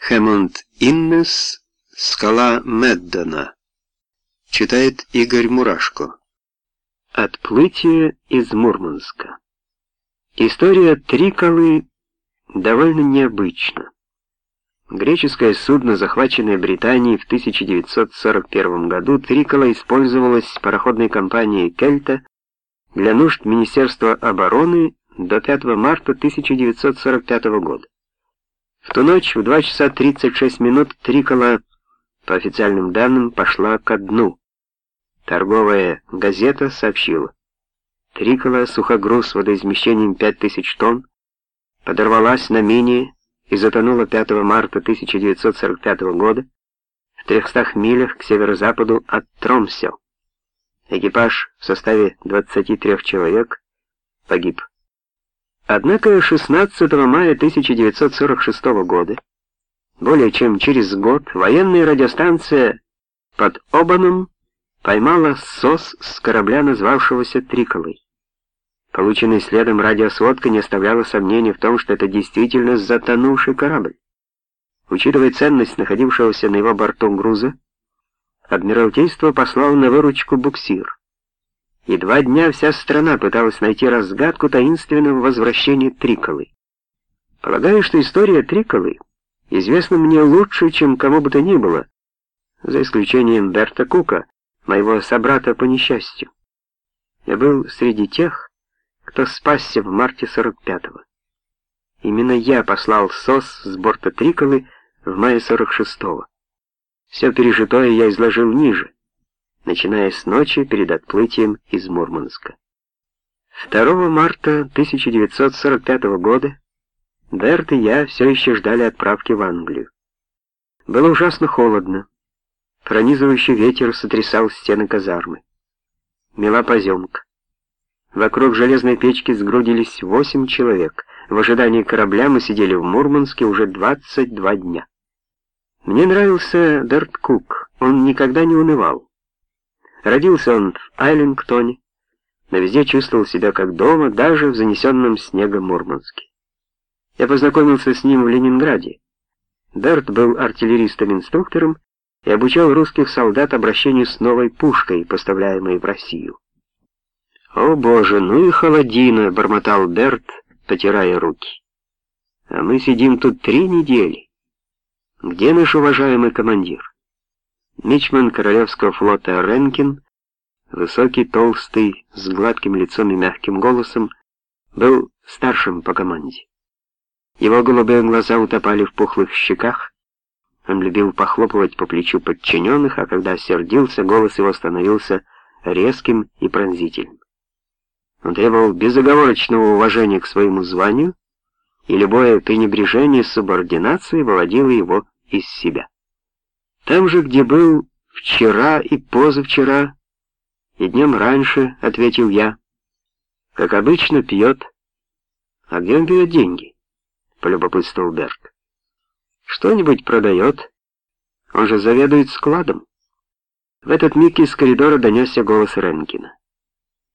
Хэммонд Иннес «Скала Меддона». Читает Игорь Мурашко. Отплытие из Мурманска. История Триколы довольно необычна. Греческое судно, захваченное Британией в 1941 году, Трикола использовалось пароходной компанией «Кельта» для нужд Министерства обороны до 5 марта 1945 года. В ту ночь в 2 часа 36 минут Трикола, по официальным данным, пошла ко дну. Торговая газета сообщила. Трикола, сухогруз водоизмещением 5000 тонн, подорвалась на мине и затонула 5 марта 1945 года в 300 милях к северо-западу от Тромсё. Экипаж в составе 23 человек погиб. Однако 16 мая 1946 года, более чем через год, военная радиостанция под Обаном поймала СОС с корабля, назвавшегося Триколой. Полученная следом радиосводка не оставляла сомнений в том, что это действительно затонувший корабль. Учитывая ценность находившегося на его борту груза, Адмиралтейство послало на выручку буксир и два дня вся страна пыталась найти разгадку таинственного возвращения Триколы. Полагаю, что история Триколы известна мне лучше, чем кому бы то ни было, за исключением Берта Кука, моего собрата по несчастью. Я был среди тех, кто спасся в марте 45-го. Именно я послал СОС с борта Триколы в мае 46-го. Все пережитое я изложил ниже начиная с ночи перед отплытием из Мурманска. 2 марта 1945 года Берт и я все еще ждали отправки в Англию. Было ужасно холодно. Пронизывающий ветер сотрясал стены казармы. Мела поземка. Вокруг железной печки сгрудились восемь человек. В ожидании корабля мы сидели в Мурманске уже 22 дня. Мне нравился Берт Кук, он никогда не унывал. Родился он в Айлингтоне, но везде чувствовал себя как дома, даже в занесенном снегом Мурманске. Я познакомился с ним в Ленинграде. Берт был артиллеристом-инструктором и обучал русских солдат обращению с новой пушкой, поставляемой в Россию. «О боже, ну и холодина!» — бормотал Берт, потирая руки. «А мы сидим тут три недели. Где наш уважаемый командир?» Мичман Королевского флота Ренкин, высокий, толстый, с гладким лицом и мягким голосом, был старшим по команде. Его голубые глаза утопали в пухлых щеках, он любил похлопывать по плечу подчиненных, а когда сердился, голос его становился резким и пронзительным. Он требовал безоговорочного уважения к своему званию, и любое пренебрежение субординацией выводило его из себя. Там же, где был вчера и позавчера, и днем раньше, — ответил я. Как обычно, пьет. А где он берет деньги? — полюбопытствовал Берг. Что-нибудь продает. Он же заведует складом. В этот миг из коридора донесся голос Ренкина.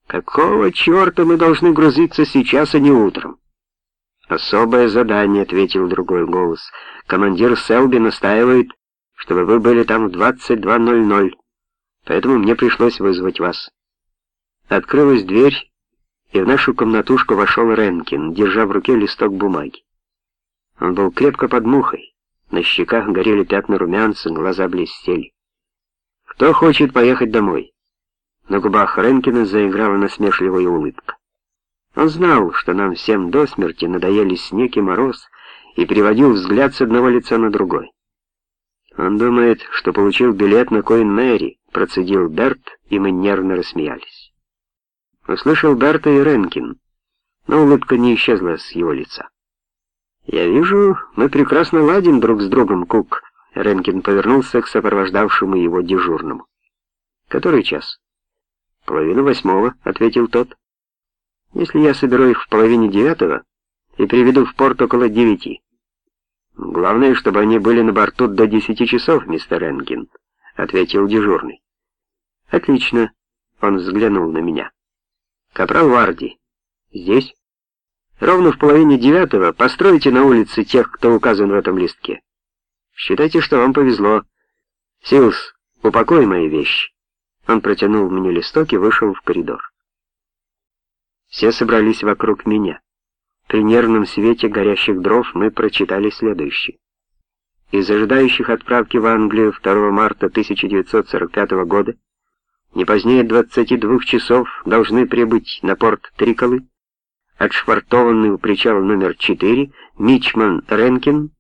«Какого черта мы должны грузиться сейчас, а не утром?» «Особое задание», — ответил другой голос. «Командир Селби настаивает, чтобы вы были там в 22.00, поэтому мне пришлось вызвать вас. Открылась дверь, и в нашу комнатушку вошел Ренкин, держа в руке листок бумаги. Он был крепко под мухой, на щеках горели пятна румянца, глаза блестели. «Кто хочет поехать домой?» На губах Ренкина заиграла насмешливая улыбка. Он знал, что нам всем до смерти надоели снег и мороз, и переводил взгляд с одного лица на другой. «Он думает, что получил билет на Коин Мэри», — процедил Берт, и мы нервно рассмеялись. Услышал Берта и Ренкин, но улыбка не исчезла с его лица. «Я вижу, мы прекрасно ладим друг с другом, Кук», — Ренкин повернулся к сопровождавшему его дежурному. «Который час?» «Половина восьмого», — ответил тот. «Если я соберу их в половине девятого и приведу в порт около девяти». «Главное, чтобы они были на борту до десяти часов, мистер Энкин», — ответил дежурный. «Отлично», — он взглянул на меня. «Капрал Варди, здесь?» «Ровно в половине девятого постройте на улице тех, кто указан в этом листке. Считайте, что вам повезло. Силс, упакуй мои вещи. Он протянул мне листок и вышел в коридор. Все собрались вокруг меня. При нервном свете горящих дров мы прочитали следующее. Из ожидающих отправки в Англию 2 марта 1945 года не позднее 22 часов должны прибыть на порт Триколы, отшвартованный у причала номер 4, Мичман Ренкин,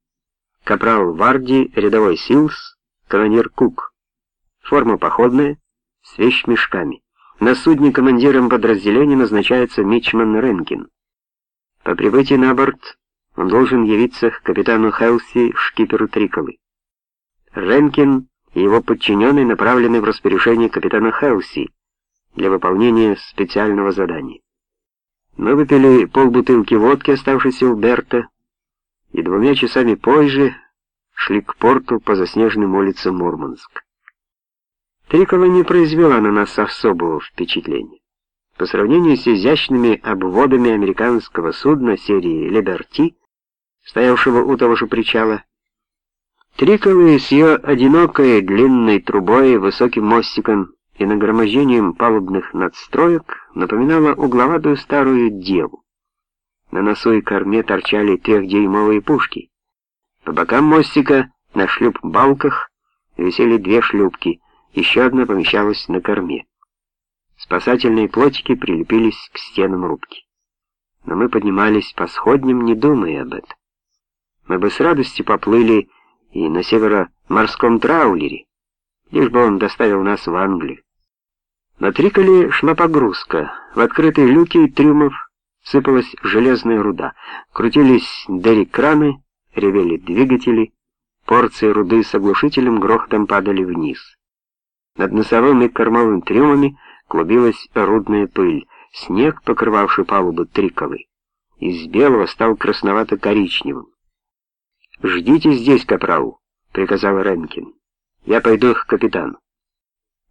капрал Варди, рядовой Силс, канонир Кук. Форма походная, с вещмешками. На судне командиром подразделения назначается Мичман Ренкин. По прибытии на борт он должен явиться к капитану Хелси, шкиперу Триколы. Ренкин и его подчиненные направлены в распоряжение капитана Хелси для выполнения специального задания. Мы выпили полбутылки водки, оставшейся у Берта, и двумя часами позже шли к порту по заснеженным улицам Мурманск. Трикола не произвела на нас особого впечатления. По сравнению с изящными обводами американского судна серии «Либерти», стоявшего у того же причала, Триколы с ее одинокой длинной трубой, высоким мостиком и нагромождением палубных надстроек напоминала угловатую старую деву. На носу и корме торчали трехдюймовые пушки. По бокам мостика на шлюп-балках висели две шлюпки, еще одна помещалась на корме. Спасательные плотики прилепились к стенам рубки. Но мы поднимались по сходням, не думая об этом. Мы бы с радостью поплыли и на северо-морском траулере, лишь бы он доставил нас в Англию. На Триколе шла погрузка. В открытые люки трюмов сыпалась железная руда. Крутились дерри-краны, ревели двигатели, порции руды с оглушительным грохотом падали вниз. Над носовым и кормовым трюмами клубилась рудная пыль. Снег, покрывавший палубу Триколы, из белого стал красновато-коричневым. «Ждите здесь, капрал», — приказал Ренкин. «Я пойду к капитану».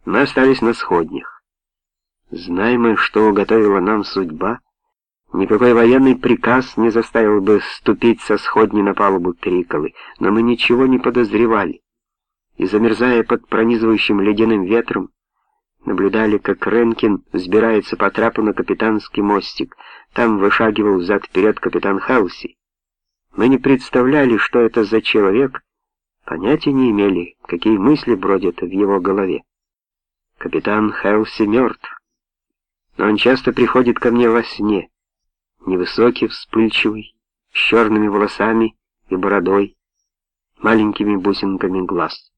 Мы остались на сходнях. Знаем мы, что уготовила нам судьба, никакой военный приказ не заставил бы ступить со сходни на палубу Триколы, но мы ничего не подозревали. И, замерзая под пронизывающим ледяным ветром, наблюдали, как Ренкин взбирается по трапу на капитанский мостик. Там вышагивал взад-вперед капитан Хауси. Мы не представляли, что это за человек, понятия не имели, какие мысли бродят в его голове. Капитан Хелси мертв, но он часто приходит ко мне во сне, невысокий, вспыльчивый, с черными волосами и бородой, маленькими бусинками глаз.